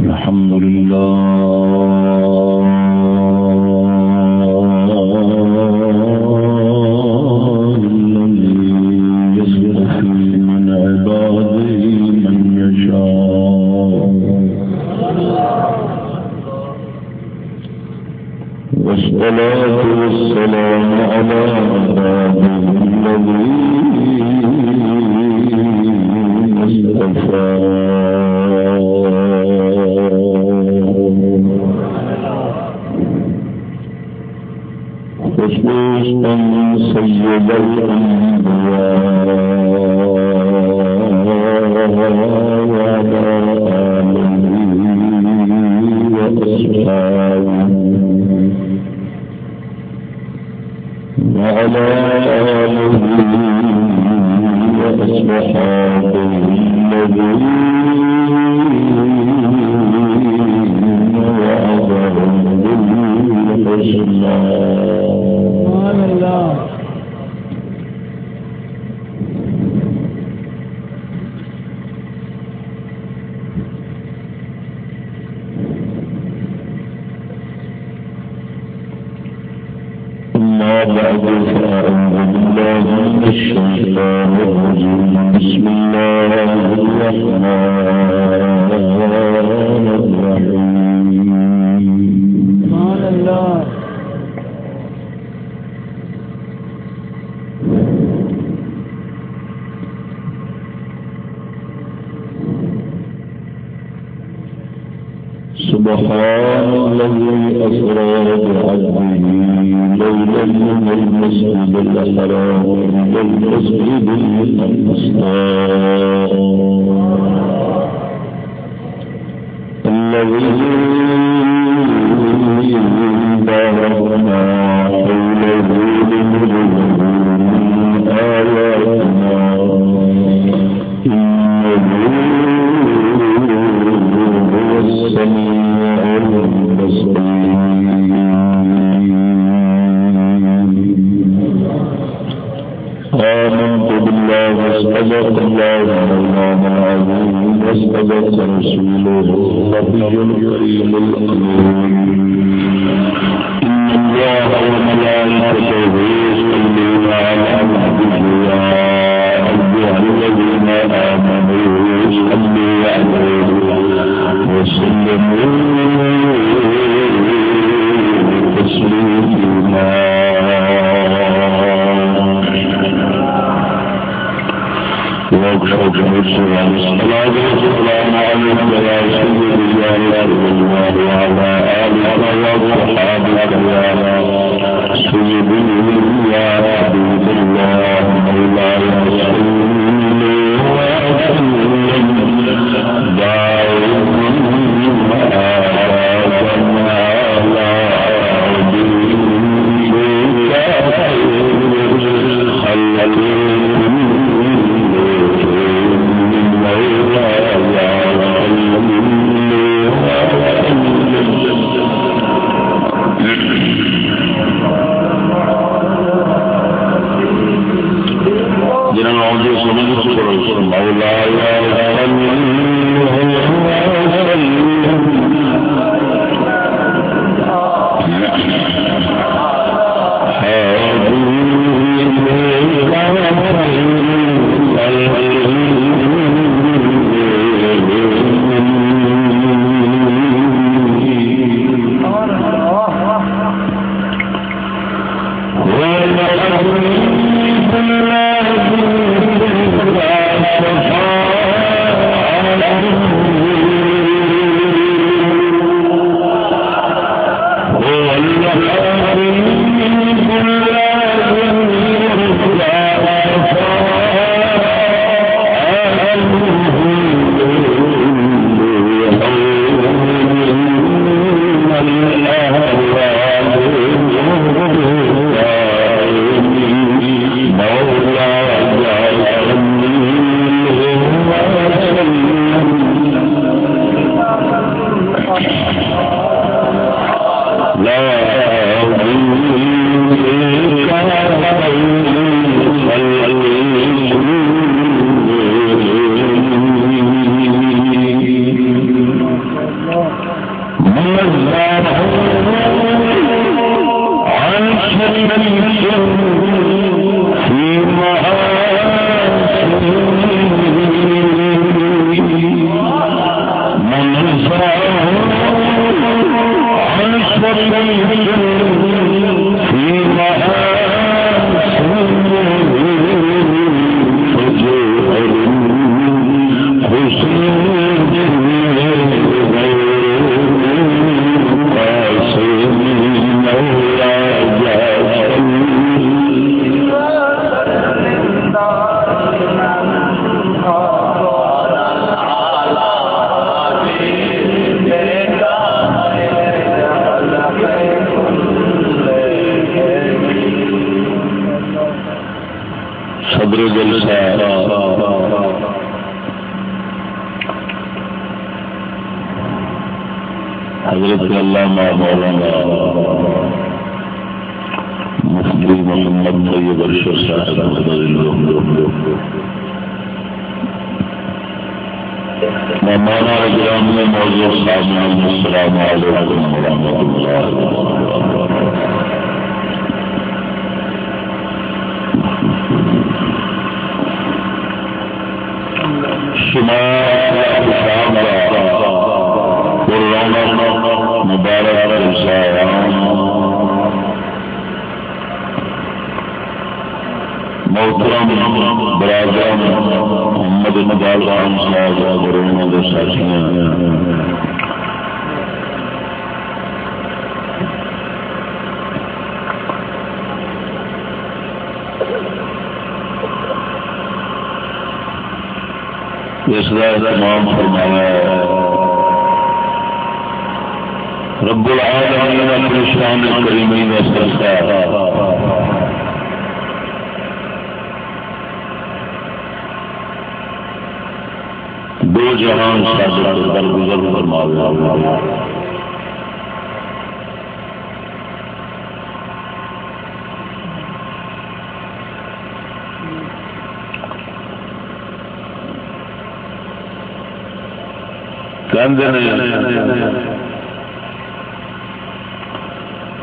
الحمد لله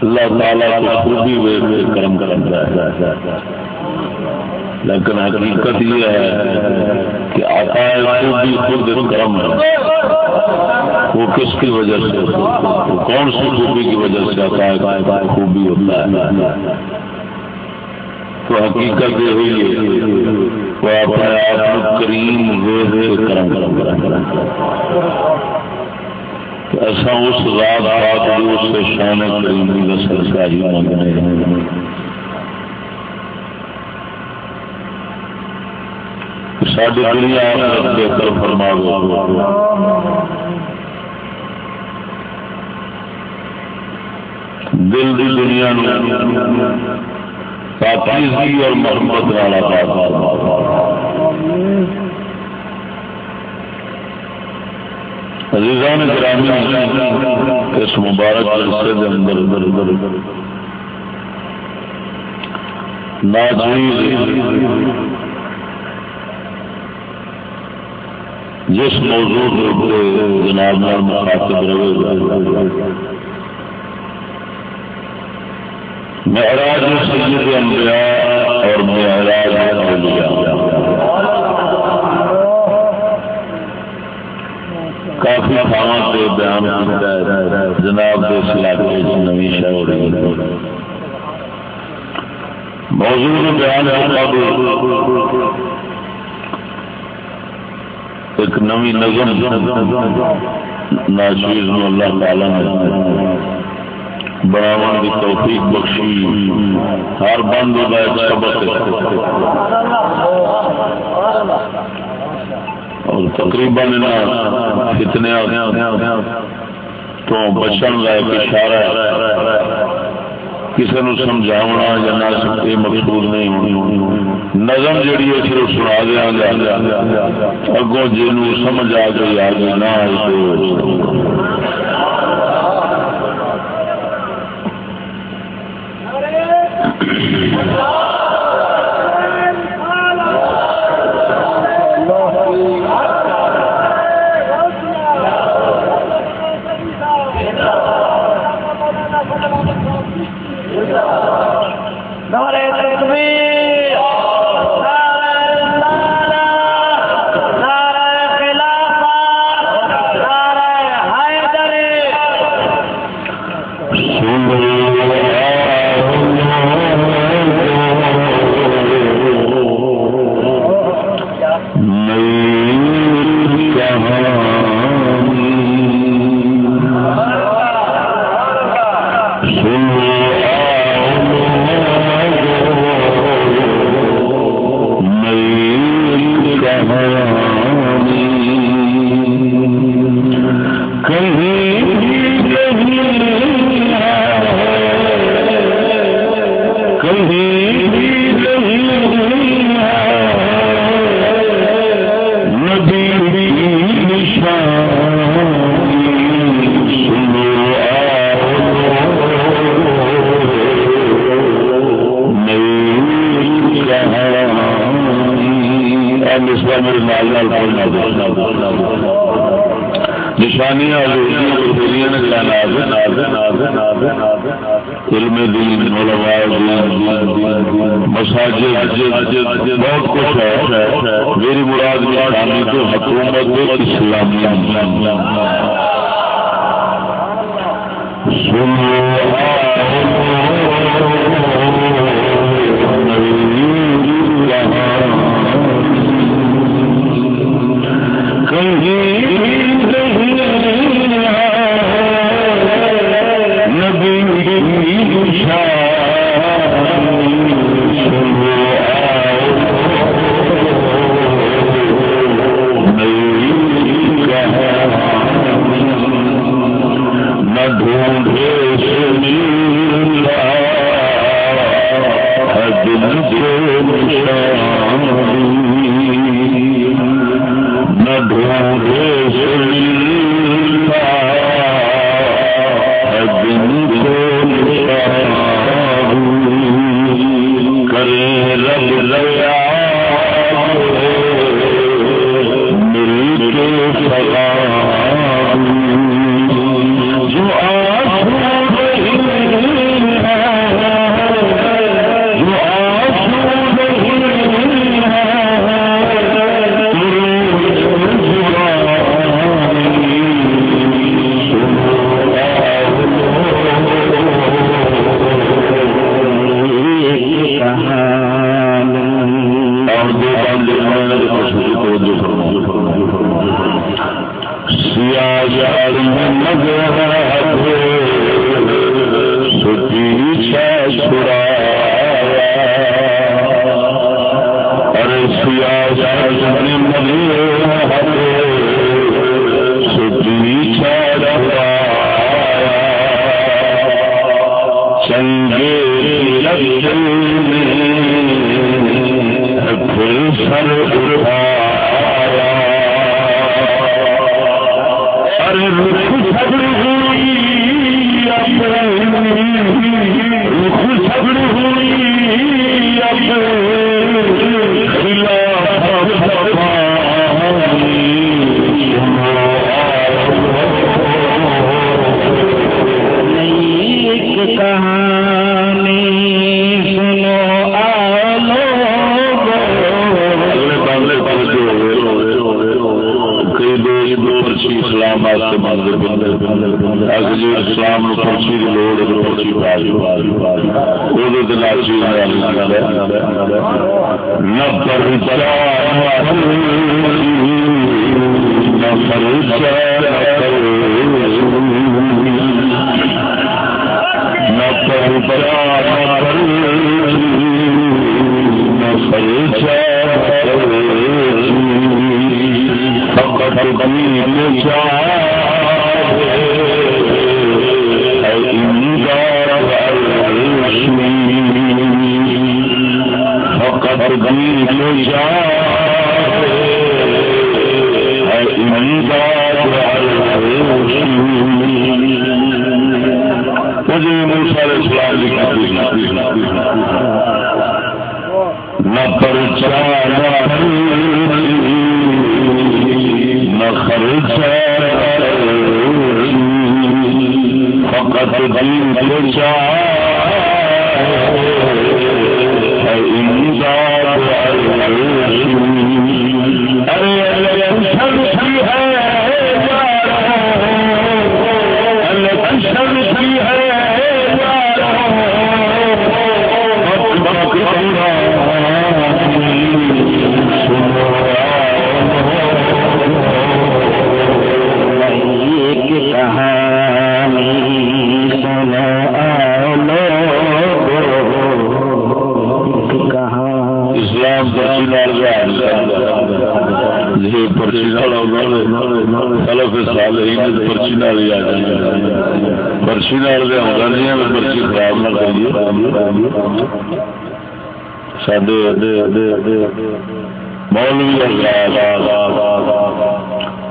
اللہ تعالی خوبی وے کرم کرم لیکن حقیقت یہ ہے کہ آتا خوبی خود کرم ہے۔ وہ کس کی وجہ سے؟ کون سی خوبی کی وجہ سے آتا ہے خوبی ہوتا ہے؟ تو حقیقت یہ ہوئی ہے وہ اپنے آپ کریم کرم کرم کرم کرم ایسا اس اس سے شان کریمی کا سرکاری مانگنے ساری دنیا بہتر فرما دل دی دنیا پاکیزگی اور محمد والا عزیزان گرامی، اس مبارک عرصے کے اندر جس موضوع کے جناب نال مخاطب رہے گا معراج سید انبیاء اور معراج کافی تھاواں سے بیان کیتا ہے۔ جناب کے علاقے نوی شہر موضوع بیان ایک نوی نظم، ناچیز اللہ تعالی نے بناون کی توفیق بخشی۔ ہر بند کا ایک سبق اور تقریباً کتنے تو بچن کا اشارہ کسی نو سمجھاونا یا نہ مقبول نہیں ہونی۔ نظم جڑی ہے صرف سنا دیا گا اگوں جن سمجھ آ گئی آ گئی نہ آئی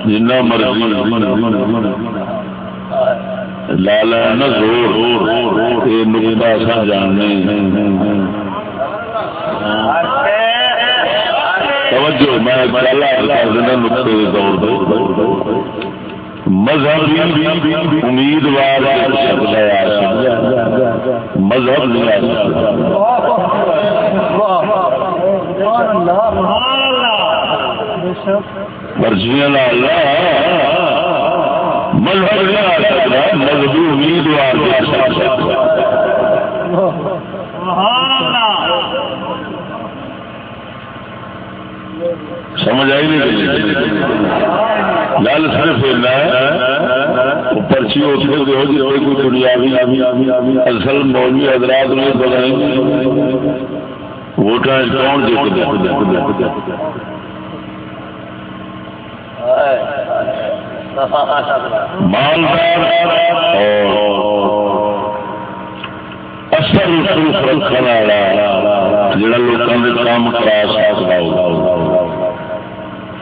جنا مرضی لالا سا جاننے۔ توجہ میں نقطے مذہب امیدوار مذہب نہیں مرضیاں مذہب نہیں آ سکتا مذہبی امیدوار سمجھ آئی نہیں گل جی؟ صرف پرچی جی، کوئی دنیا اصل مولوی حضرات نے ووٹ کون جیت مالدار اثر رکھنے والا، جڑا لوگوں کے کام کرا سکتا ہوگا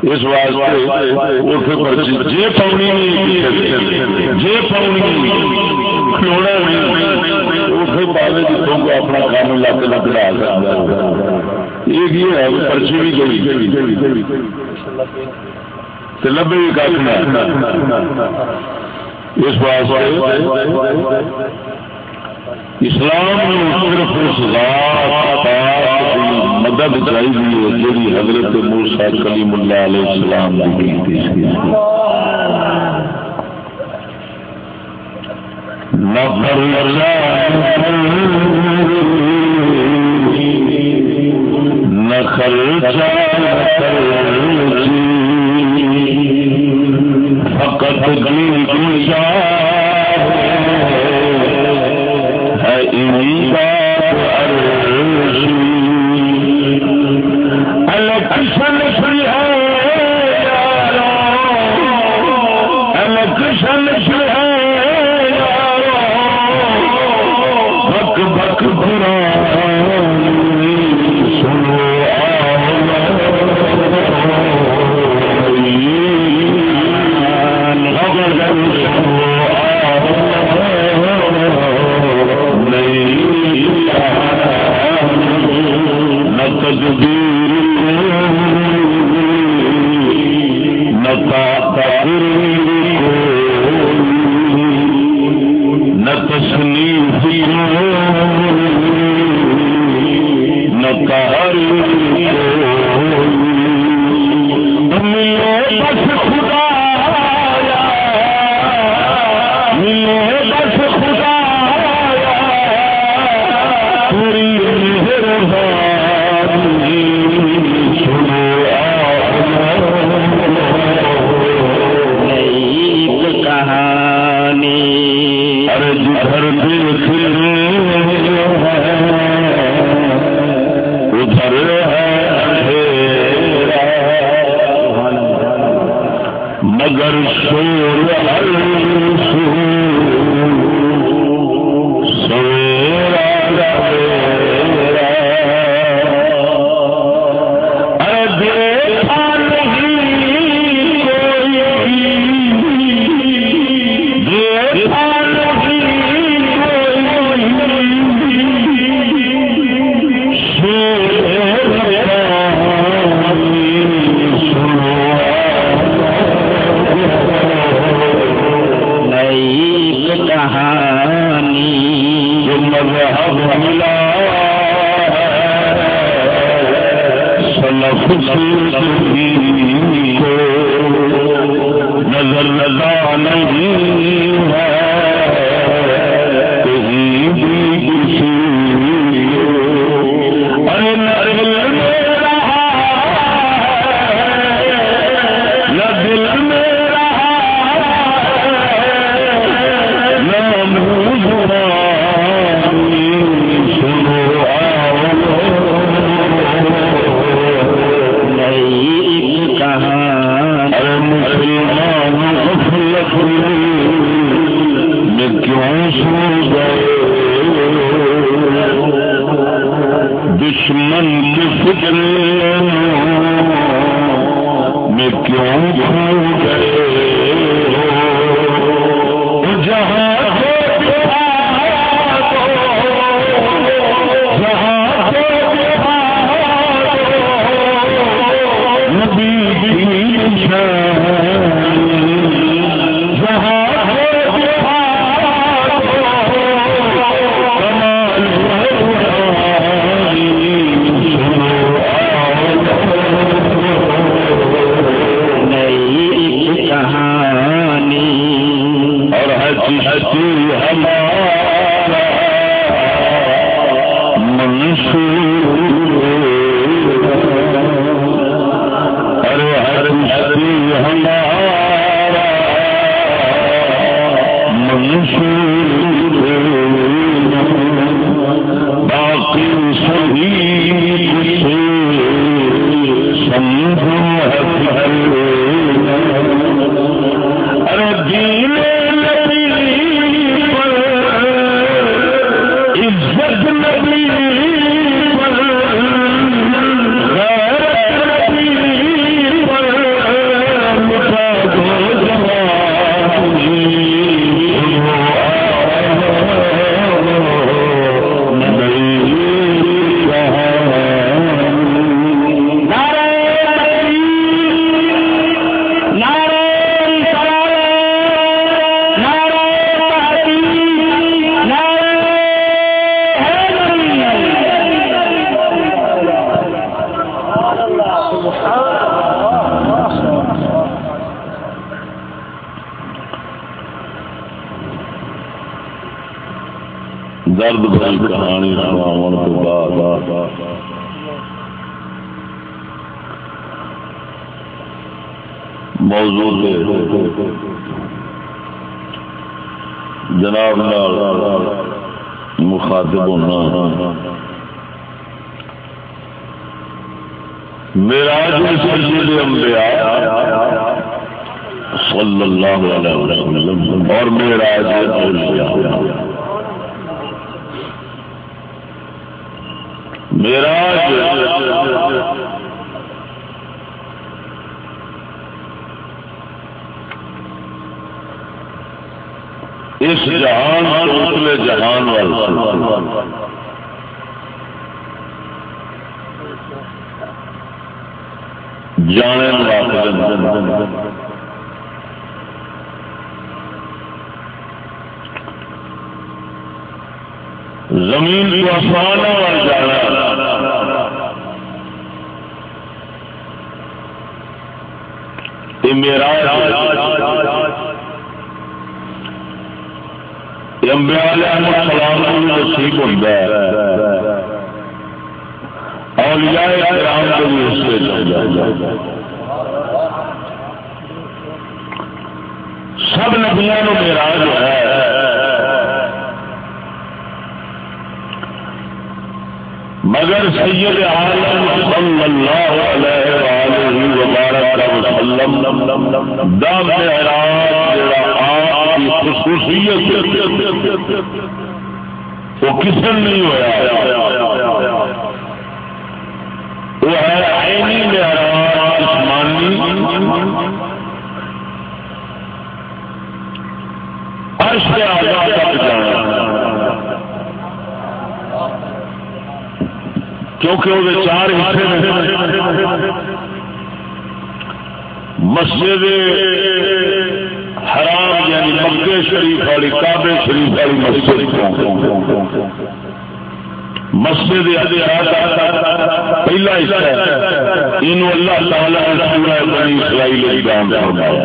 اس واسطے جی پاؤنی جی پاؤنی کھلونا اٹھے پاوے جتوں کو اپنا کام لگ لگ ڈال سکتا ایک یہ ہے پرچی بھی گئی لبے بھی کافی اس واسطے اسلام صرف اس ذات مدد چاہیے جی حضرت موسا کلیم اللہ علیہ السلام نہ خرچہ فقط گلی گنجا کشن فری ہے کشن فری ہے بک بک برا میرا اولیاء میرا اس جہان اتلے جہان والا جانے زمین کو آسان وال جانا میرا نصیب ہوتا ہے۔ اولیاء کرام کو بھی اس سے سب نبیا میرا جو ہے مگر سید عالم صلی اللہ علیہ وآلہ وبارک وسلم دا معراج جڑا آپ کی خصوصیت وہ کسن نہیں ہوا وہ ہے عینی معراج عثمانی عرش کے آزاد تک جانا۔ کیونکہ وہ چار حصے مسجد حرام یعنی مکے شریف والی کابے شریف والی مسجد مسجد پہلا حصہ ان اللہ تعالی سورہ بنی اسرائیل بیان فرمایا۔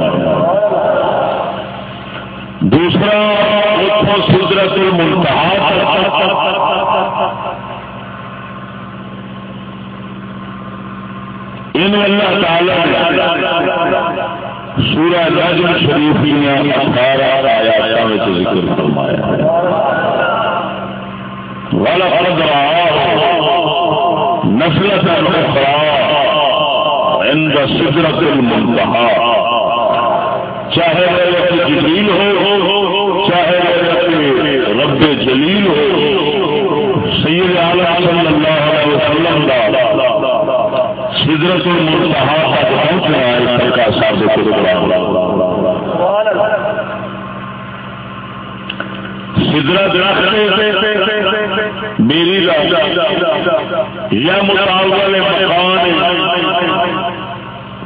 دوسرا اتوں سدرت المنتہا۔ ان اللہ تعالی سورہ نجم شریف دیا اٹھارہ آیات میں ذکر فرمایا والا ولقد نسلة أخرى عند سدرة المنتهى۔ چاہے جبریل ہو، چاہے رب جلیل ہو۔ سید عالم صلی اللہ سدرت المنتہا تک پہنچنا ہے سرکار سدرت میری یا مکان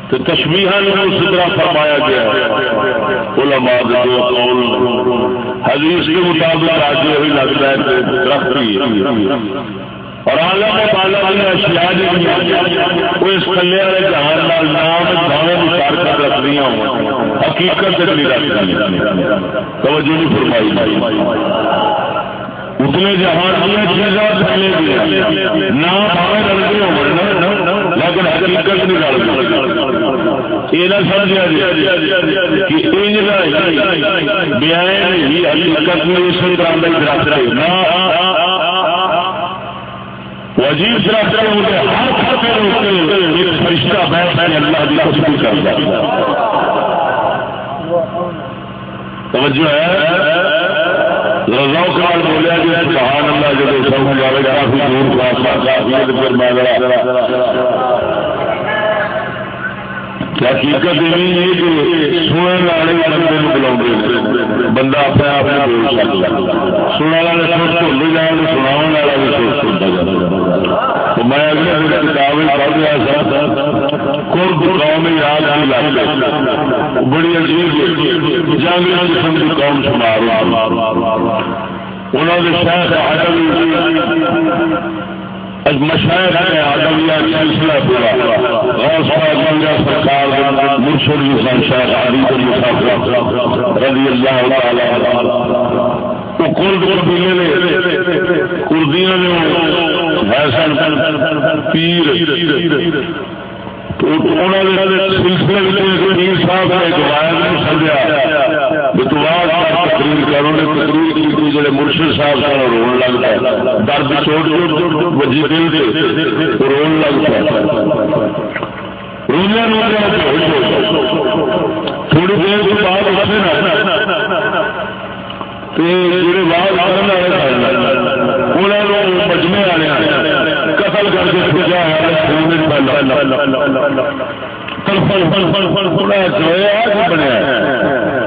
تو تشبیہ سدرا فرمایا گیا علماء دو قول حدیث کے مطابق آج وہی لگتا ہے، درخت اور عالم بالا والی اشیاء وہ اس کلے والے جہان لال نام بھاوے نثار کر رکھ رہی ہوں حقیقت سے نہیں رکھ رہی توجہ نہیں فرمائی۔ اتنے جہان ہمیں چیزاں پھیلے گئے نام بھاوے لڑکے ہو لیکن حقیقت نہیں لڑ یہ نہ سمجھا جائے کہ بیان ہی حقیقت میں اس طرح درخت رہے نہ عجیب طرح ہر خطے ایک فرشتہ بیٹھ ہے اللہ کی تصویر کرتا توجہ ہے؟ رضا بولیا سبحان اللہ، جب سب جائے کافی دور پھر میں حقیقت یہ ہے کہ سننے والے بندے بلا بندہ اپنے آپ میں بول سکتا سننے والے سوچ سنا والا بھی سوچ سنتا جاتا تو میں اگلے کتابیں پڑھ رہا تھا۔ قرب قوم یاد لاتے بڑی عجیب قسم کی قوم شمار انہوں نے شاید مشاعر سلسلہ پورا۔ غوث پاک سرکار مرشد حسین علی بن مسافر رضی اللہ تعالی وہ کرد قبیلے نے کردیاں نے حسن پیر۔ سلسلے پیر صاحب نے ایک سمجھا نے تقریر کی جڑے مرشد صاحب رون لگ درد چوٹ وجی دل رون لگ تھوڑی دیر کے بعد مجمے والے قتل کر کے ہے بنیا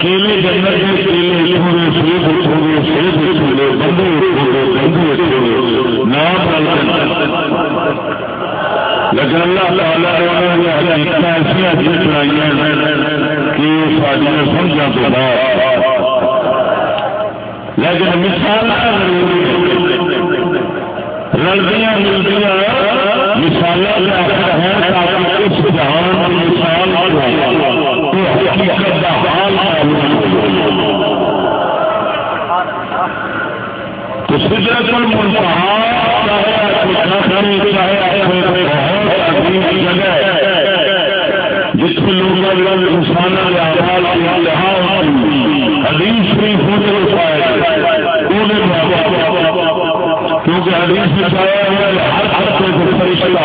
کیلے ہوئے سیب ہوئے سیب ہوئے بندے ہوئے بندے لیکن اللہ تعالی نے ایسی عجیب بنائی کہ ساری سمجھا تو بعد لیکن مثال رلدیاں ملدیاں، مثال اس جہان مثال حقیقت کا حال تو جگہ جس میں لوگ انسان حدیث شریف ہونے کیونکہ حدیث میں ہر ہر کوئی فرشتہ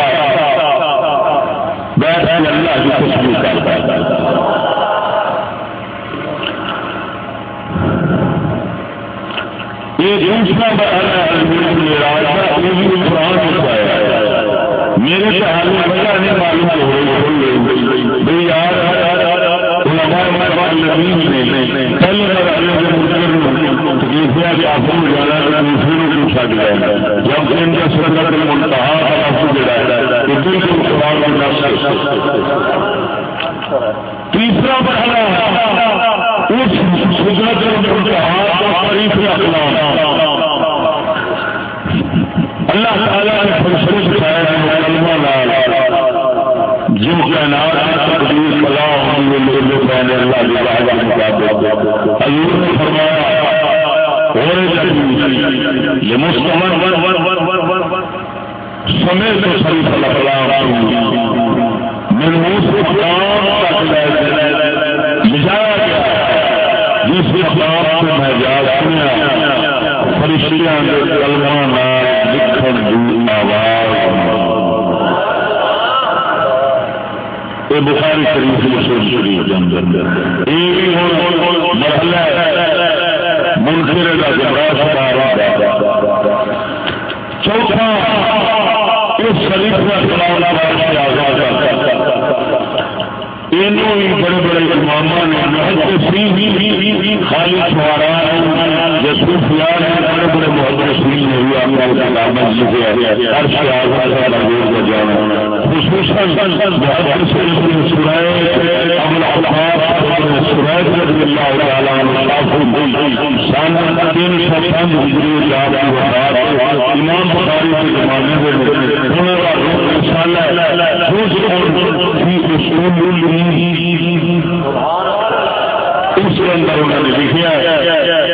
بیٹھ اللہ کی خوشبو کرتا ہے۔ دوسرا میرے خیال میں نہیں معلوم ہو رہی یار پہلے تکلیف ہے کہ آپ کو جانا ہے دوسرے جب ان کا سرکار کا منتہا کا لفظ جڑا ہے۔ تو بالکل تیسرا پہلا اس سجرت المنتہا کا تعریف اخلاق اللہ تعالیٰ نے فلسفے سکھایا ہے کلمہ لال جن کے نام تقدیر کلا ہوں گے لوگ اللہ کی حضور نے فرمایا اور یہ مستمر سمے تو شریف منوس مقام تک لجایا فرشتیاں کلمہ لکھن کی آواز یہ بخاری شریف مسلم شریف کے اندر۔ یہ مرحلہ منکر کا گمراہ سکارا چوتھا، اس شریف کا چلانا سے آزاد بڑے بڑے امام نے خالی چھوڑا یسوف یار بڑے بڑے محبت نے بھی آپ کا علامت لکھے ہر سے کا جانا بہت سے ابو رضی اللہ ہجری کی وفات امام بخاری کے زمانے میں انہوں کا رسالہ اصول اس کے اندر انہوں نے لکھا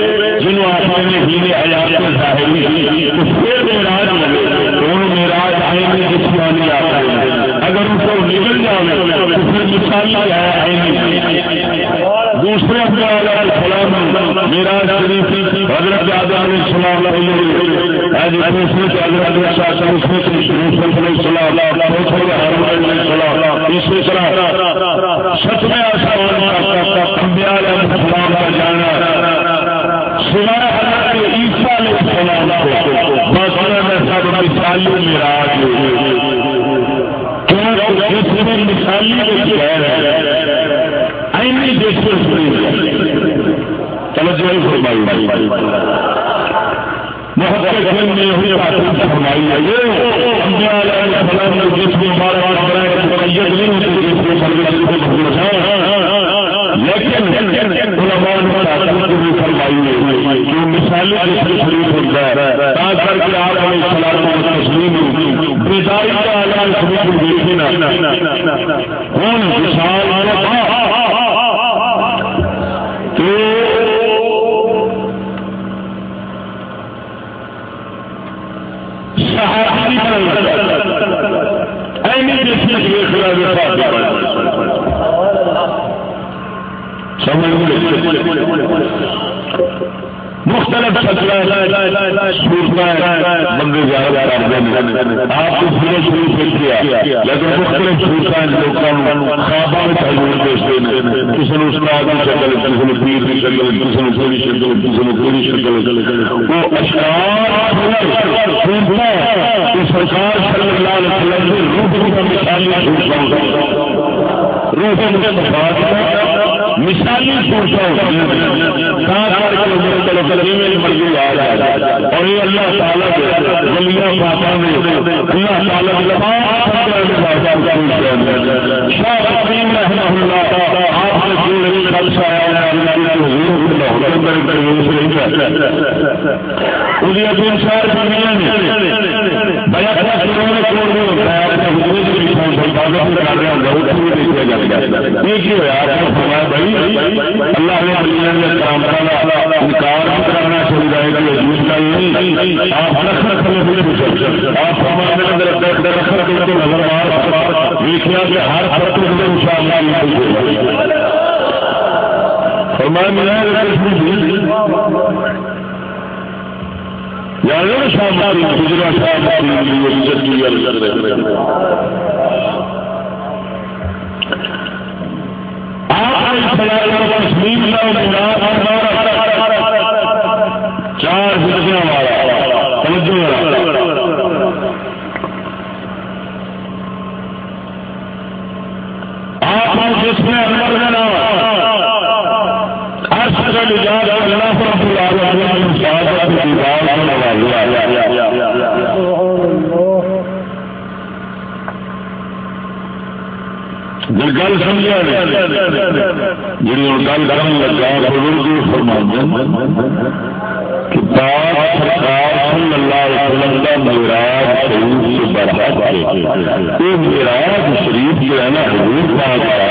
جنہوں آپ نے ہی نے حیات ظاہری تو پھر میراج تو ان میراج آئیں گے جسمانی آتا ہے؟ اگر ان کو نکل جائے تو پھر مثالی ہے دوسرے اپنے میرا شریف حضرت آدم علیہ السلام دوسرے کے حضرت شاہ اس میں علیہ السلام تیسرے سچ میں آسمان السلام کا جانا سوائے حضرت عیسیٰ علیہ السلام کو بس میں سب مثالی میرا جس میں مثالی میں کہہ رہے جی، ہیں ایمی دیکھتے توجہ فرمائی محبت میں ہوئی بات فرمائی ہے یہ انبیاء علیہ السلام نے جس میں بار بار بنائے مقید نہیں ہوتی جس میں سرگرمی کو بھول لیکن علماء نے بھی فرمائی ہے جو مثال جس میں شریف ہوتا ہے، تا کر کے آپ علیہ السلام تسلیم بیداری کا اعلان ہوں، مثال مختلف بندے زیادہ آپ کو پورے شروع سے کیا لیکن مختلف لوگوں خوابوں میں دیکھتے ہیں کسی نے شکل کسی نے پیر کی شکل کسی نے پوری شکل کسی نے پوری شکل وہ اشعار سرکار صلی اللہ علیہ وسلم نے روح کا مثالی روح مثالی صورتوں جی اور یہ اللہ تعالیٰ کے ولیہ پاپا نے اللہ تعالیٰ شاہ رحمہ اللہ آپ نے جو خرچ بڑا میں کوڑ نہیں ہوتا ہے آپ نے حکومت کی کر رہے ہیں بہت دیکھا جاتا ہے ایک ہی ہوا آپ نے فرمایا بھائی اللہ نے کام انکار کرنا چل جائے گا یہ کا نہیں آپ رکھ آپ ہمارے اندر رکھ رکھ کے نظر مار دیکھا کہ ہر فرق میں ان شاء اللہ فرمایا ملا یاد شام گجرات چار ہندیاں والا آپ جس میں اندر میں نام ہر سکا نجات اللہ رب العالمین گل سمجھا جی گل لگا بزرگ فرما کتاب سرکار صلی اللہ علیہ وسلم کا میراج شریف سے یہ میراج شریف جو ہے نا، حضور پاک کا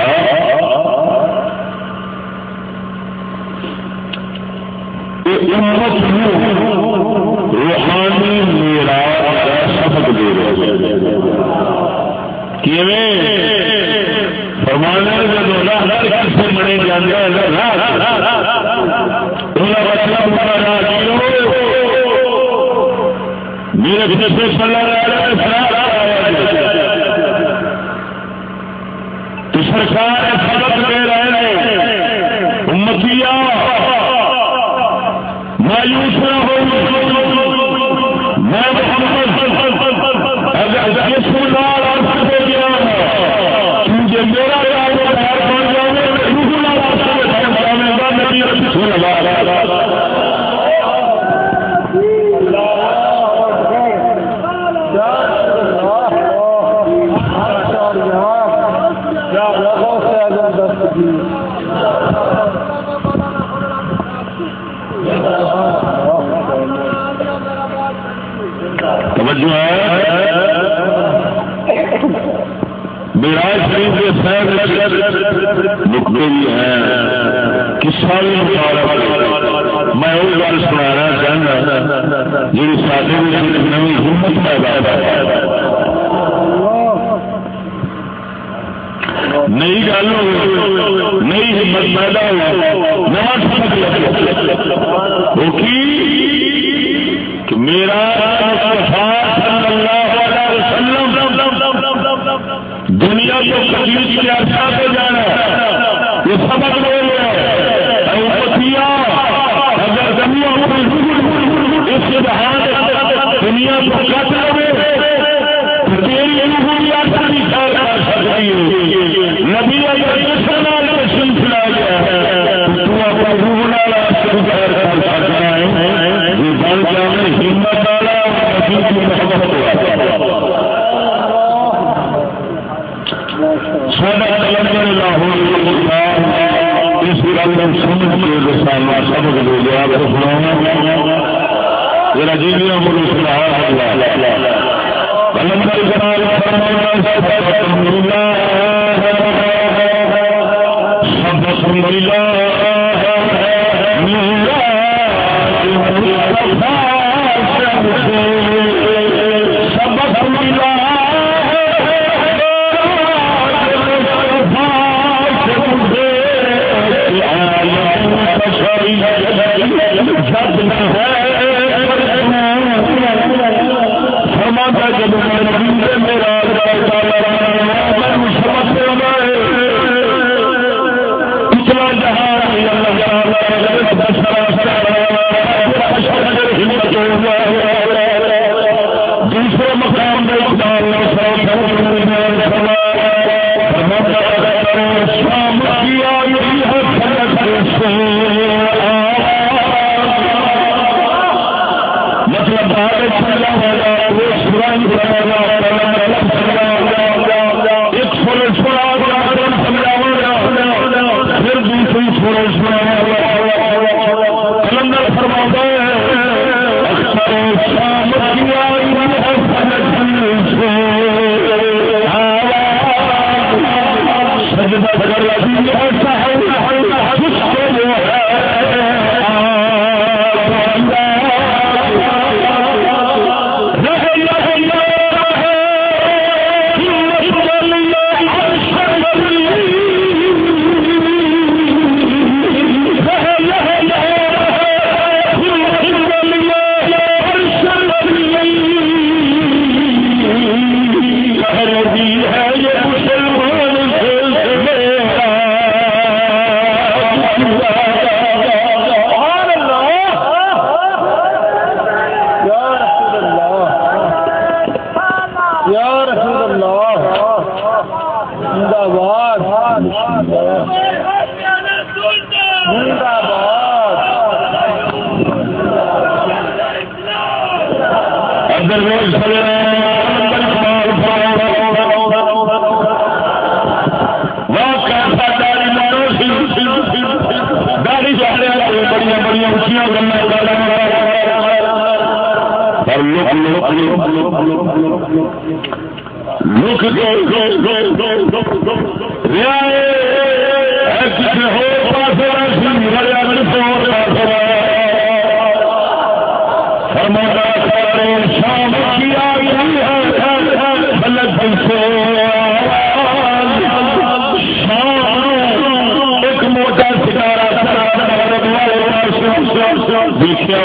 دیکھا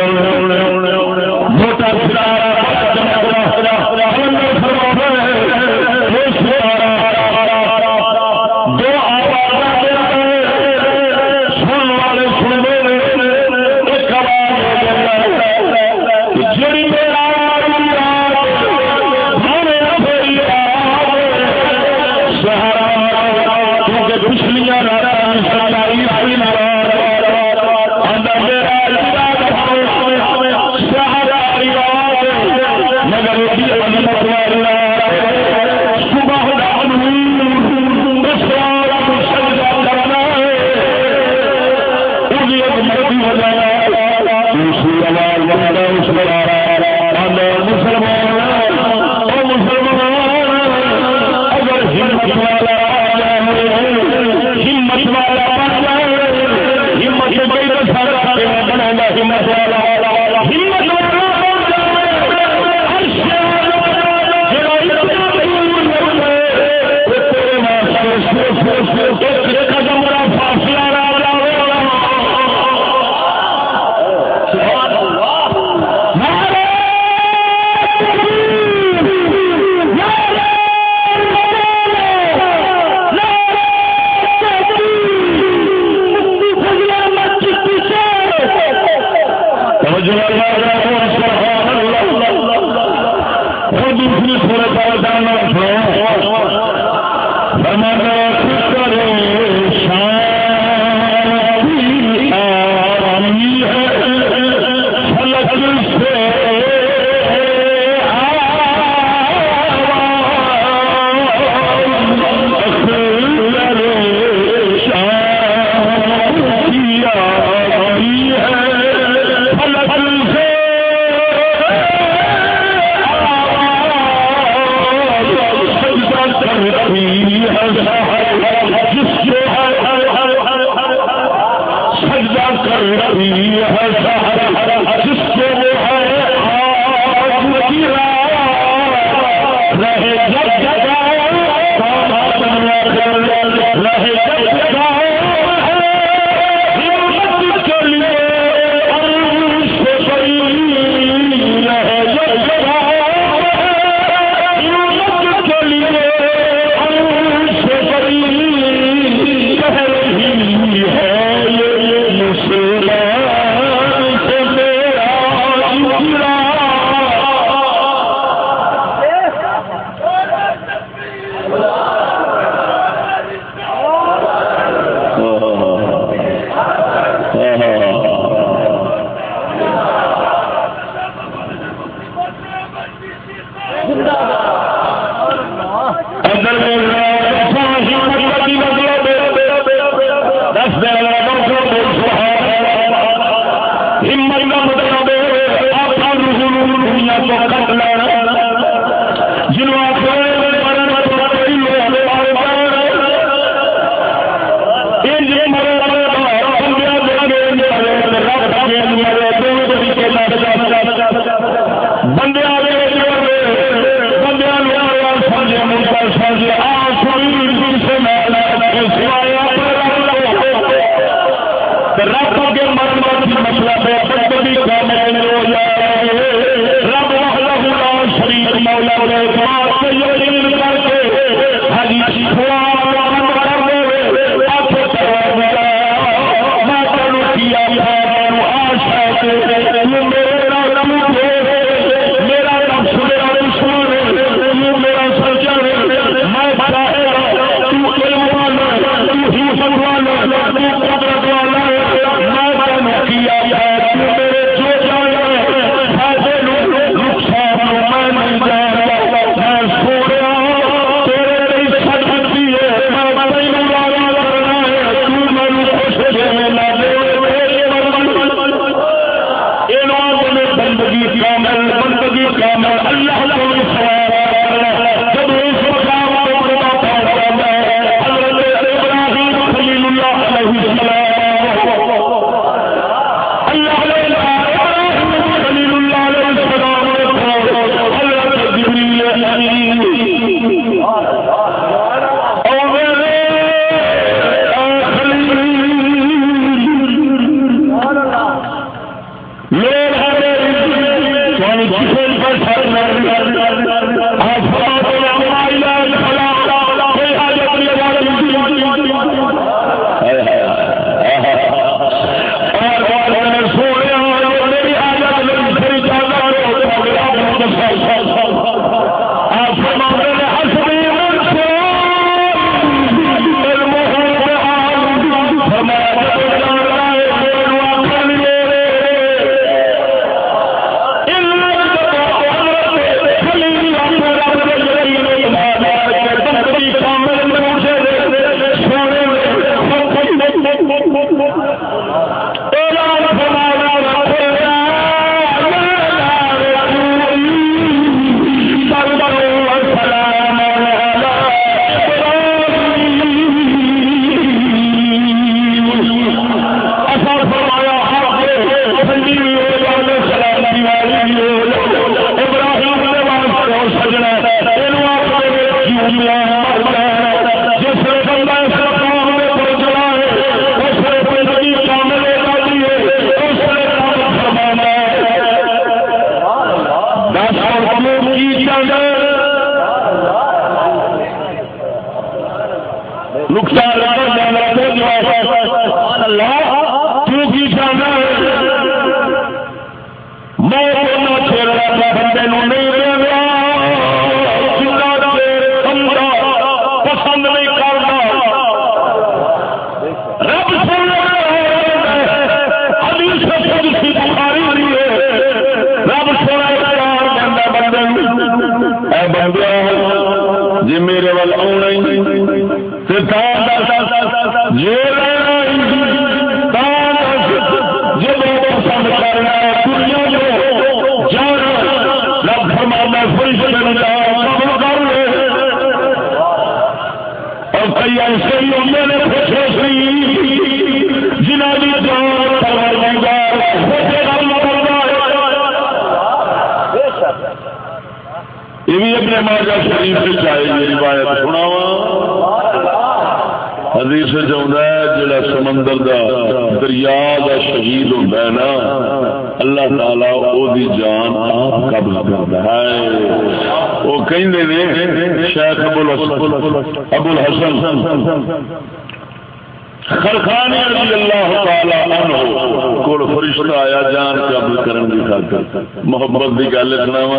رکھنا وا۔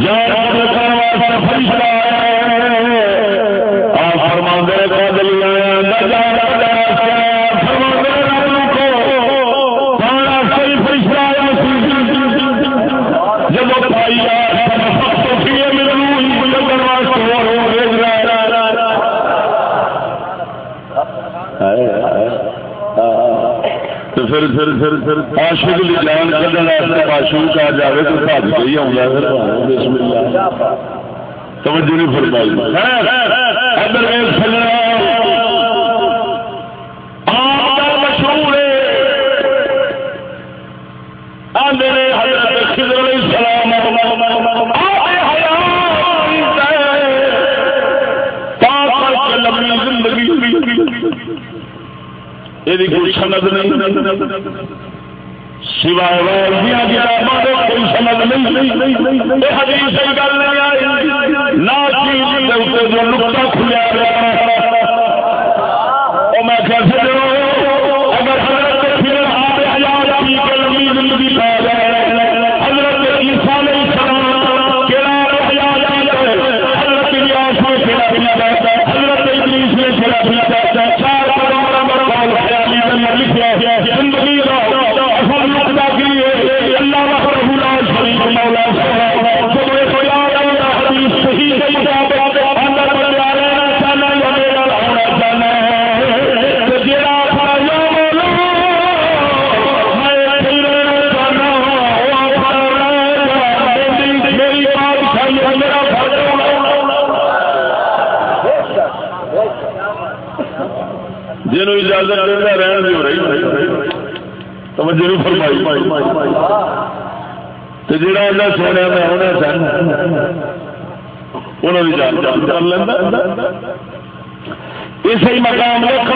جان عاشق دی جان کڈن واسطے آ جاوے تو بھج ہی آوندا بسم اللہ۔ توجہ نہیں فرمائی۔ ادھر ویکھ سجنا۔ میری کوئی سند نہیں۔ سوائے اجازت رہی فرمائی۔ میں کر اسی مقام رکھ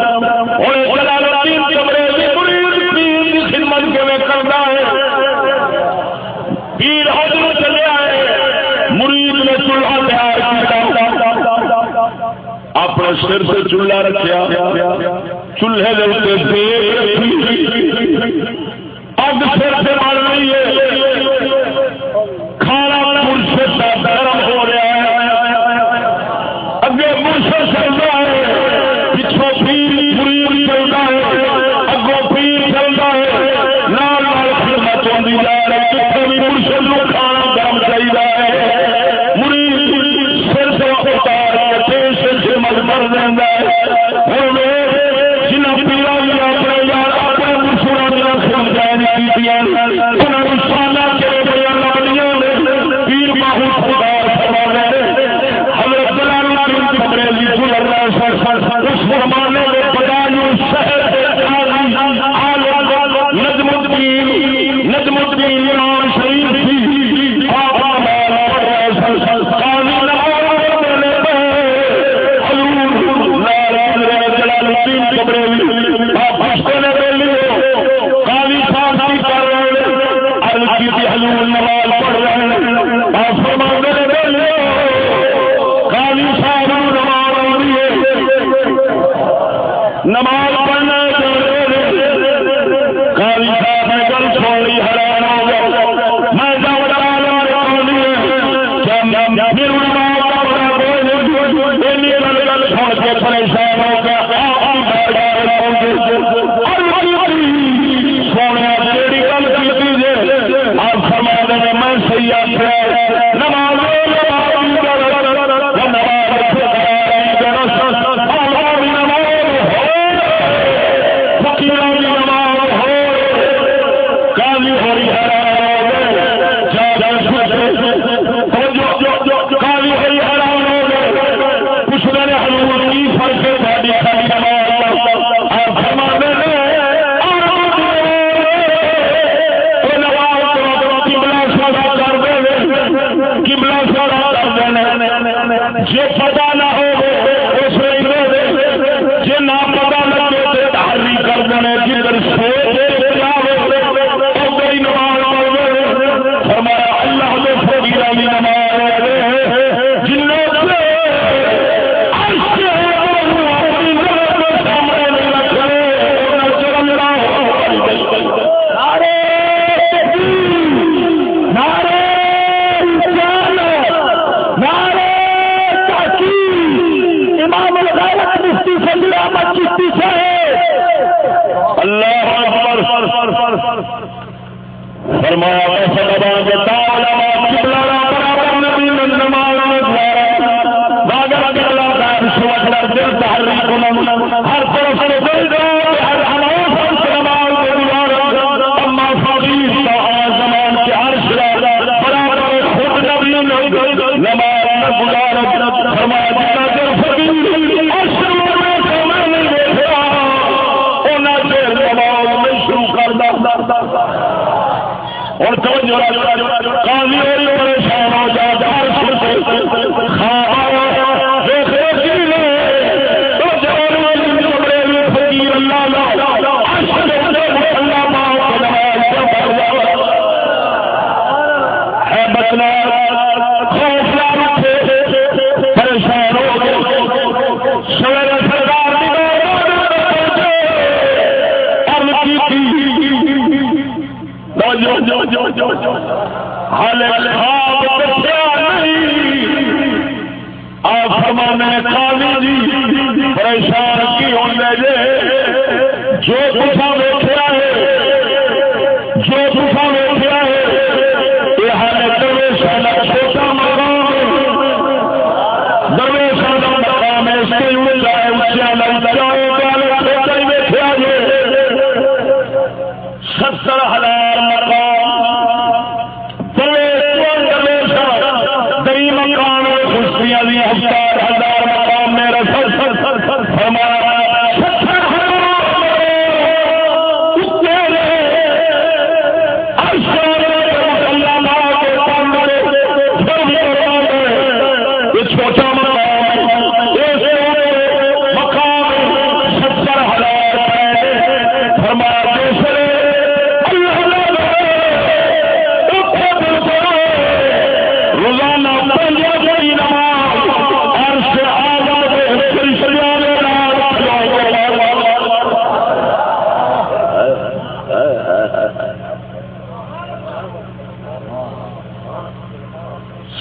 میں کرتا ہے پیر حضر چلے آئے۔ مرید نے چولہا تیار اپنے سر سے چولہا رکھا چولہے دے اگ سر سے مار رہی ہے۔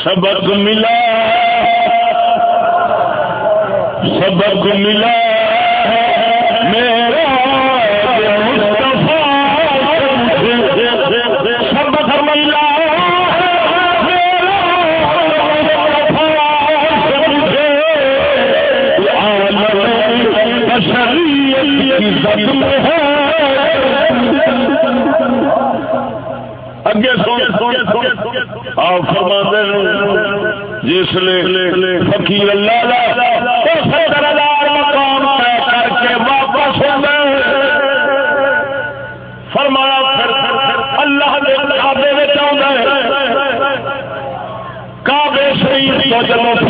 سبق ملا سبق ملا۔ اگے سن آپ فرما جس لے فقیر اللہ مقام طے کر کے واپس ہو گئے فرمایا، پھر اللہ دے کعبے میں آ گئے کعبے شریف تو جب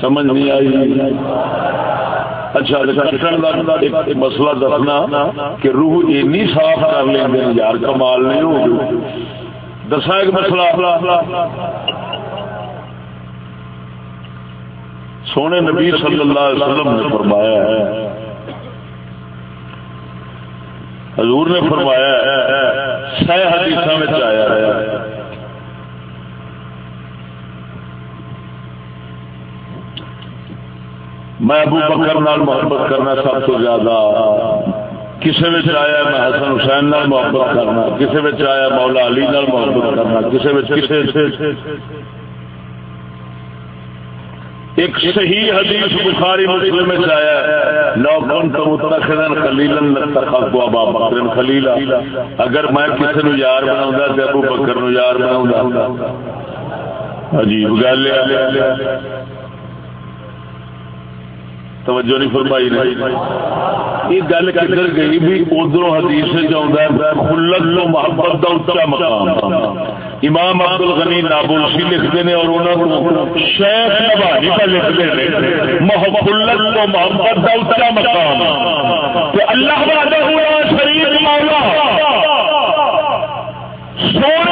سمجھ نہیں آئی۔ اچھا, اچھا،, اچھا،, اچھا، مسئلہ دسنا کہ روح اینی صاف کر لیں یار، کمال نہیں ہو دسا ایک مسئلہ۔ سونے نبی صلی اللہ علیہ وسلم نے فرمایا ہے۔ حضور نے فرمایا ہے، سہ حدیث آیا ہے۔ میں ابو بکر نال محبت کرنا سب تو زیادہ کسی میں آیا میں حسن حسین نال محبت کرنا کسی میں آیا مولا علی نال محبت کرنا کسی کسی ایک صحیح حدیث بخاری مسلم میں آیا لو کن تو متخذن خلیلا لتخذ ابا بکر خلیلا۔ اگر میں کسی نو یار بناوندا تے ابو بکر نو یار بناوندا عجیب گل ہے۔ توجہ نہیں فرمائی نہیں یہ گل کدھر گئی بھی ادھر حدیث خلت لو محبت کا اچا مقام۔ امام عبد الغنی نابلسی لکھتے ہیں اور انہوں کو شیخ نبانی کا لکھتے ہیں محبت لو محبت کا اچا مقام۔ تو اللہ شریف مولا۔ سونے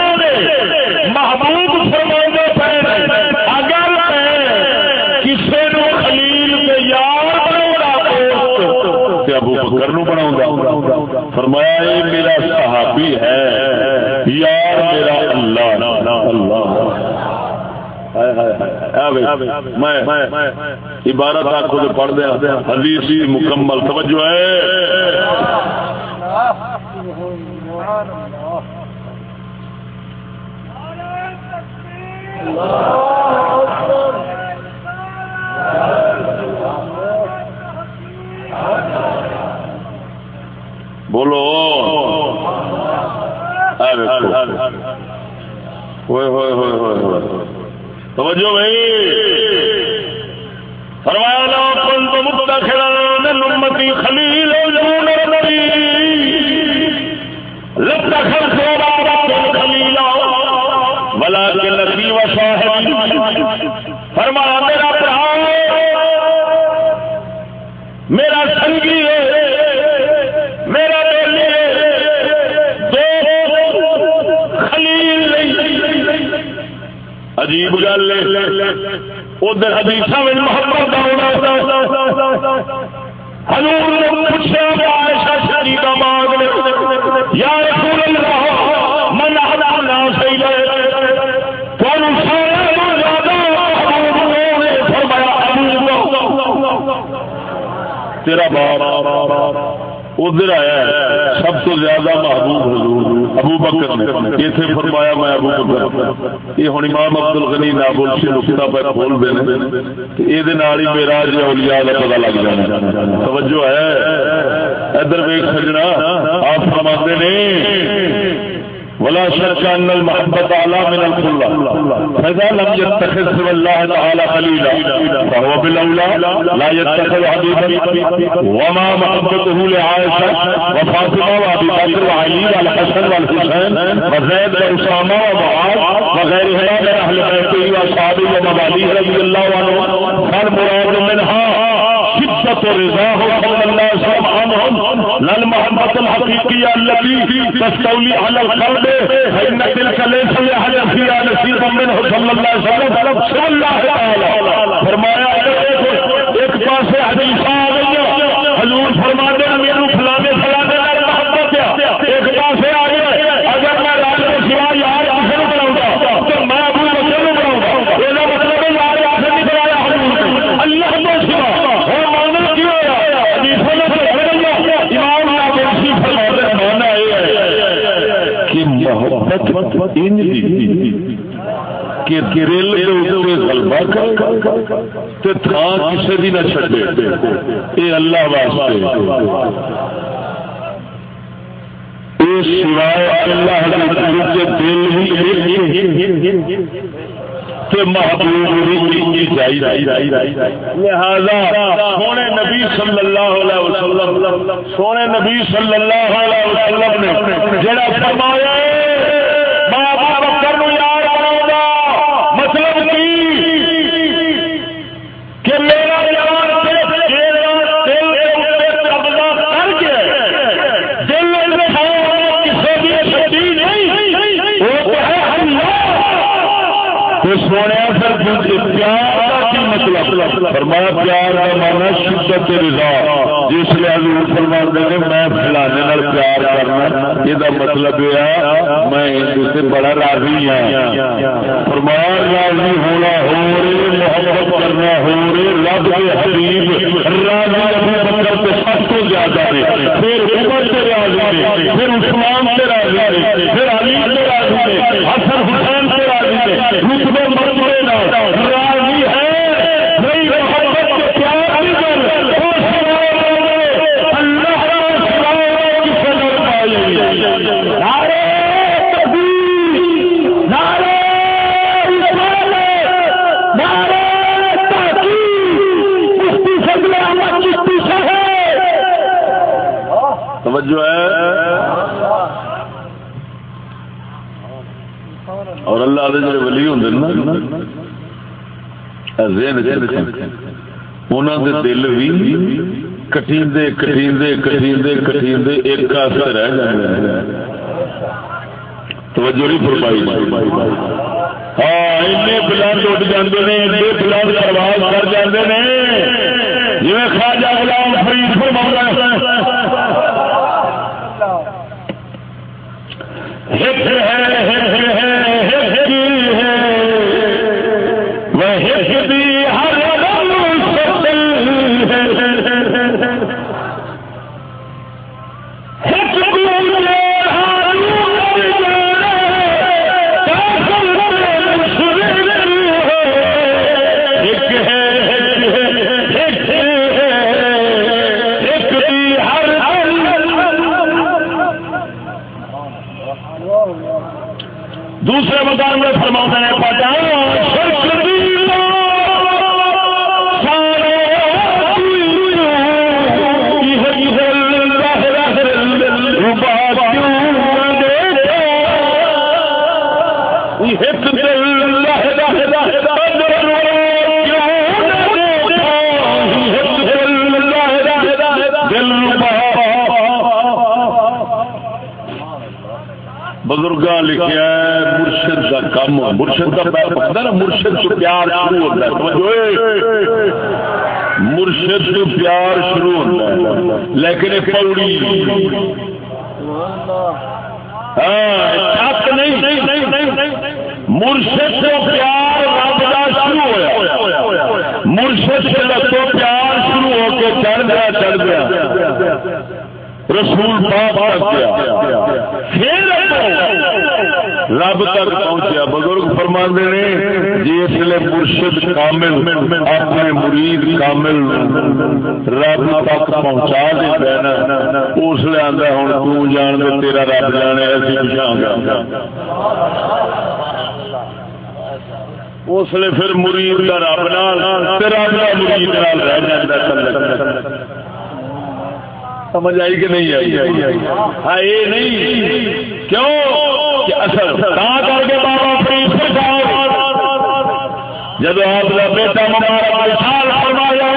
فرمایا، یہ میرا صحابی ہے۔ یار میرا اللہ اللہ میں عبارت آپ کو پڑھ دیا۔ حدیث مکمل، توجہ ہے۔ بولو۔ توجہ بھائی۔ فرمایا لو کن تو متخلا نمتی خلیل خلیلا بلا کے لکی و فرمایا، میرا میرا سنگی۔ عجیب گل ادھر حدیث محبت حضور نے پوچھا عائشہ شریفہ مانگ یا رسول اللہ، من احدا لا صحیح ہے کون سارا زیادہ حضور نے فرمایا تیرا باپ ادھر آیا ہے، سب تو زیادہ محبوب حضور۔ ابو بکر نے اتنے فرمایا، میں ابو بکر یہ ہوں امام عبد الغنی نابل سے نقطہ پہ کھول دے یہ میرا اولیاء کا پتا لگ جانا۔ توجہ ہے۔ ادھر ویک سجنا، آپ فرما نے ولا شك ان المحبه اعلى من الخلة. فاذا لم يتخذ سوى الله تعالى خليلا، فهو بالاولى لا يتخذ حبيبا. وما محبته لعائشه وفاطمه وابي بكر وعلي والحسن والحسين وزيد واسامه ومعاذ وغيرهما من اهل بيته واصحابه ومواليه رضي الله عنهم، فالمراد منها شدة رضاه صلى الله عليه وسلم عنهم لا المحبة الحقيقية التي تستولي على القلب، فإن تلك ليس لأحد فيها نصيب منه صلى الله عليه وسلم۔ صلى الله تعالى فرمایا محبت دی کہ گرل غلبہ کر تھان کسی بھی نہ چھڈے۔ اے اللہ واسطے۔ سوائے اللہ کے دل کہ محبوب لہذا سونے نبی صلی اللہ علیہ وسلم، سونے نبی صلی اللہ علیہ وسلم نے جڑا فرمایا ہے سونے مطلب؟ فرمایا پیار کا مانا شدت رضا۔ جس لیے حضور فرمان دے میں فلانے نال پیار کرنا یہ مطلب یہ میں ان سے بڑا راضی ہوں فرمایا راضی ہونا ہو رہے، محبت کرنا ہو رہے، رب کے حبیب، راضی ابو بکر تو سب تو زیادہ ہے پھر عمر سے راضی ہے پھر عثمان سے راضی ہے پھر علی سے راضی ہے حسن حسین سے رتبے مرتبے راضی اور اللہ دے جڑے ولی ہوندے نا ذہن انہاں دے دل بھی کٹیندے کٹیندے کٹیندے کٹیندے ایک کاسے رہ جاندے ہیں توجہ نہیں فرمائی۔ ہاں اینے بلند اٹھ جاندے نے، اینے بلند پرواز کر جاندے نے۔ جویں خواجہ غلام فرید فرماتا ہے۔ دوسرے بزرگ لکھا مرشد کم مرشد نا، مرشد پیار شروع ہوتا ہے مرشد پیار شروع ہوتا ہے، لیکن یہ پوڑی۔ ہاں، مرشد سے پیار رب کا شروع ہوا مرشد سے لگو پیار شروع ہو کے چڑھ گیا چڑھ گیا۔ رسول پاک گیا پھر رب تک پہنچیا۔ بزرگ فرما نے جی جس لیے مرشد کامل، اپنے مرید کامل رب تک پہنچا دے پینا اس لیے آتا ہوں تان دے، تیرا رب جانے، ایسی پچھا گا اس لیے پھر مرید کا رب نال رب کا مرید نال رہ جاتا سمجھ آئی کہ نہیں آئی؟ ہاں یہ نہیں۔ کیوں؟ اصل کر کے بابا فرید جب آپ کا بیٹا مبارک سال فرمایا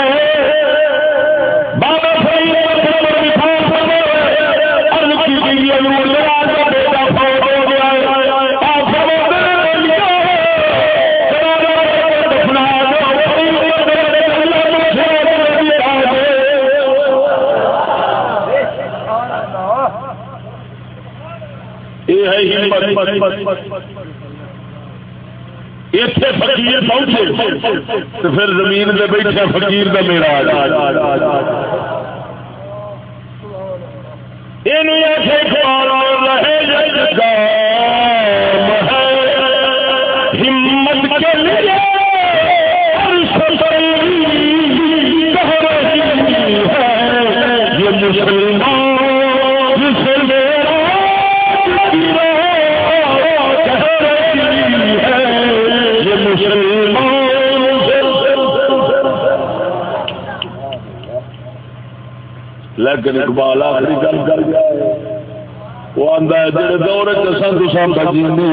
اتنے فقیر پہنچے تو پھر زمین دے بیٹھے فقیر کا میرا ہمت لیکن اقبال آخری گل کر گیا وہ آتا ہے، جڑے دور چسان تسان بجینے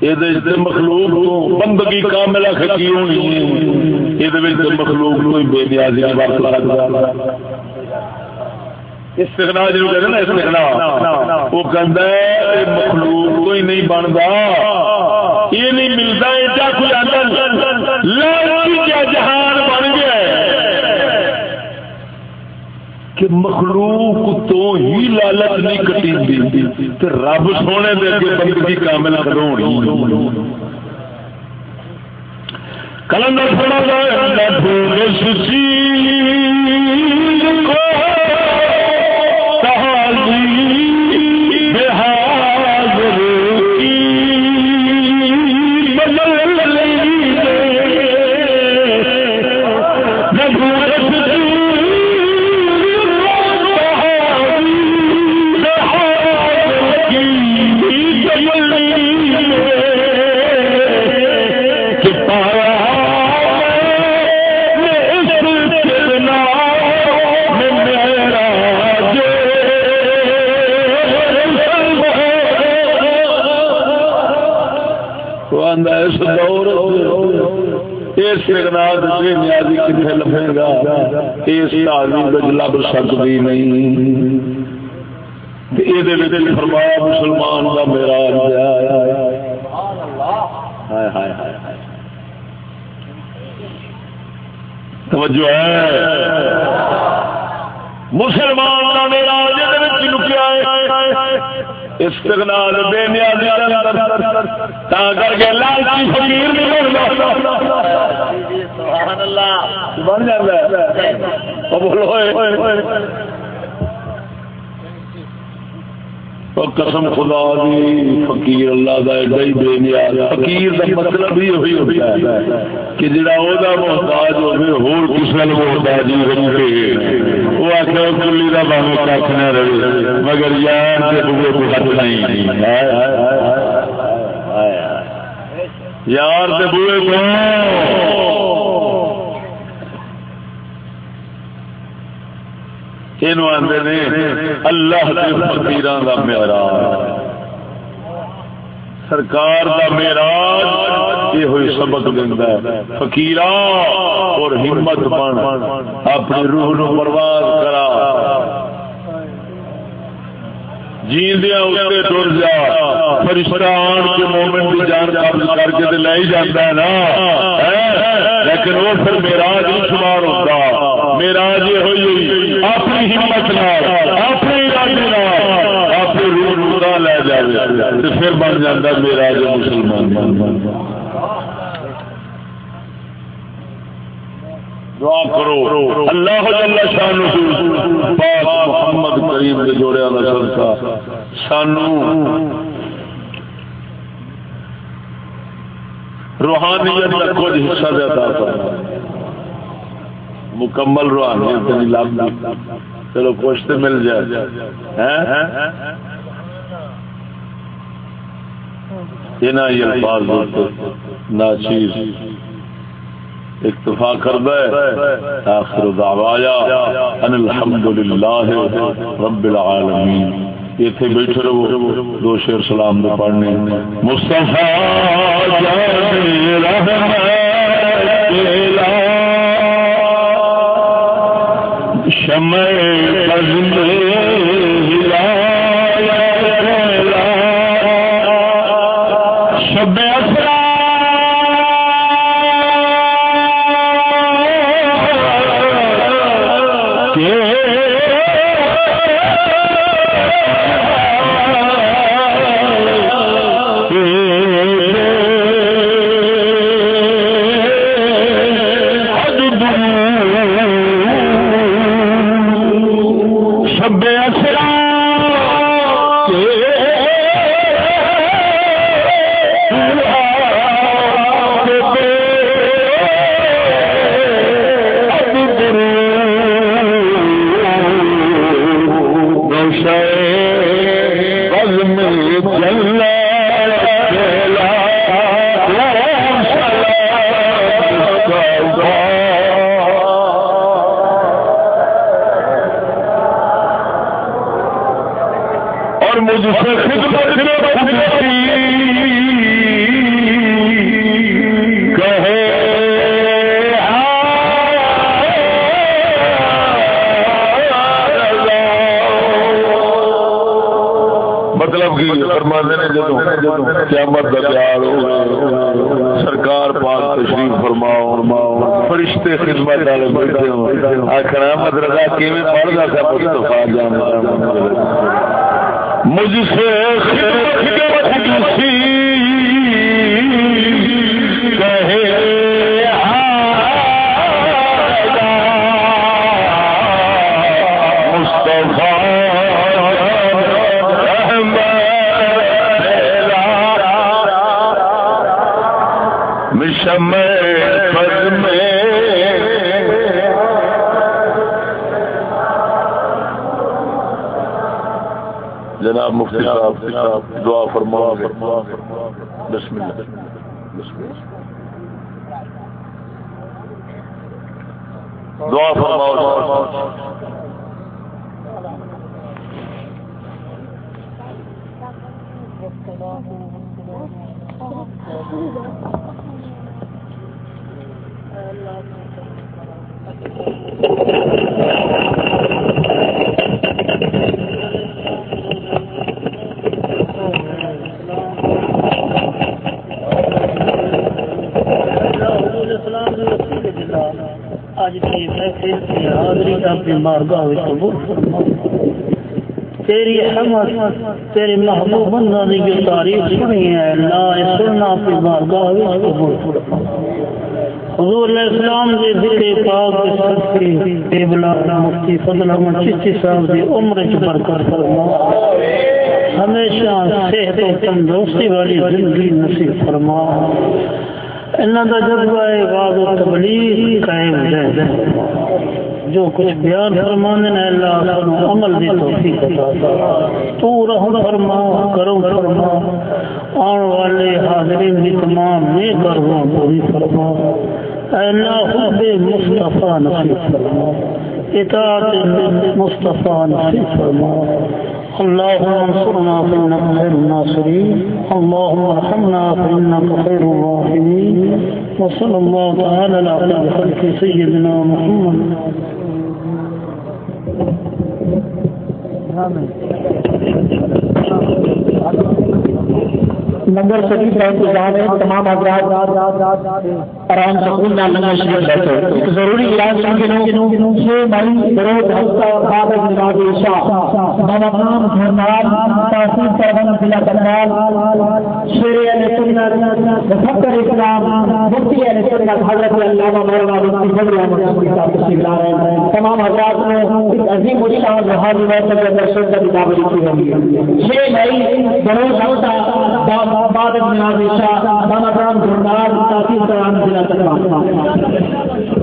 یہ مخلوق تو بندگی کامل کی ہونی یہ مخلوق تو بے نیازی وقت لگتا استغنا کہتے نا، استغنا۔ وہ کہتا ہے مخلوق تو ہی نہیں بنتا یہ نہیں ملتا کوئی آتا کہ مخلوق تو ہی لالچ نہیں کٹی تو رب سونے دے کے بندگی کامل کرو کلندر تھوڑا گا مقدار نیازی کتنے لبے گا؟ اس تعلیم وچ لب سکتی نہیں۔ یہ فرمایا مسلمان کا میرا توجہ ہے۔ مسلمان کا میرا لکیا استقلال بے نیازی تا کر کے لالچی فقیر نہیں بن جاتا بولو قسم خدا دی، فقیر اللہ دا ایڈا بے نیاز۔ فقیر دا مطلب ہی ہوئی ہوتا ہے کہ جڑا او دا محتاج ہوے ہور کسے نوں محتاج ہی رہے وہ آکھے کلی دا باویں کھ نہ رہے۔ مگر یار تے بوے کو حد نہیں۔ یار تے بوے کو۔ اللہ فکیران کا معراج۔ سرکار کا معراج یہ ہوئی سبق دینا ہے۔ فقیر اور ہمت بن اپنی روح نو برباد کرا۔ جیندیا اتنے ٹر جا۔ فرشتہ آن کے مومنٹ کی جان قبض کر کے لے جاتا ہے نا۔ ہاں، لیکن وہ پھر میراج نہیں شمار ہوتا میراج یہ ہوئی اپنی ہمت اپنے ارادے روح لے جائے پھر بن جاتا مسلمان دعا کرو، اللہ جل شان پاک محمد کریم کے جوڑے والا صدقہ۔ سانو روحانیت کا کچھ حصہ دے عطا مکمل روحانیت نہیں لب چلو کچھ تو مل جائے یہ الفاظ ناچیز اکتفا کر آخر دعوایا ان الحمدللہ رب العالمین۔ تھے بیٹھے رہو دو شیر سلام دے پڑھنے۔ مصطفیٰ جان رحمت شمع قیامت پیار سرکار پاک تشریف فرماؤ۔ فرشتے خدمت والے بیٹھے ہوں۔ آخر احمد رضا کیویں پڑھدا تھا؟ مصطفی جان۔ مجھ سے جناب مفتی صاحب دعا فرما بسم اللہ دعا فرماؤ Thank you. بارگاہ قبول. فرما تیری حمد، تیری محبوب بندہ دی جو تاریخ سنی ہے، لا سننا اپنی بارگاہ وچ قبول. حضور علیہ السلام دے ذکر پاک دے صدقے بے بلا مفتی فضل احمد چشتی صاحب دی عمر وچ برکت فرما. ہمیشہ صحت و تندرستی والی زندگی نصیب فرما. انہاں دا جذبہ عبادت و تبلیغ قائم رہے. جو کچھ بیان فرمانے نے اللہ سنو عمل دی توفیق عطا تو رحم فرما، کرم فرما۔ آن والے حاضرین بھی تمام نیک ارزاں پوری فرما۔ اے اللہ حب مصطفیٰ نصیب فرما۔ اطاعت مصطفیٰ نصیب فرما۔ اللهم انصرنا فإنك خير الناصرين اللهم ارحمنا فإنك خير الراحمين وصلى الله تعالى على خلق سيدنا محمد۔ لنگر شریف کا انتظام ہے تمام حضرات۔ آرام سکون میں لنگر شریف بیٹھے ایک ضروری علاج سمجھنو چھ مئی بروز ہفتہ بعد نماز عشاء نوام گھرنال تحصیل سربن ضلع کرنال شیر علیہ سنت مفکر اسلام مفتی علیہ سنت حضرت علامہ مولانا مفتی فضل احمد صاحب صاحب تشریف لا رہے ہیں تمام حضرات نے اس عظیم مشاہد رحانی میں سب اندر شرط کی دعوت کی ہوگی چھ مئی بروز ہفتہ بعد نماز عشاء نوام گھرنال تحصیل سربن اللہ تعالیٰ۔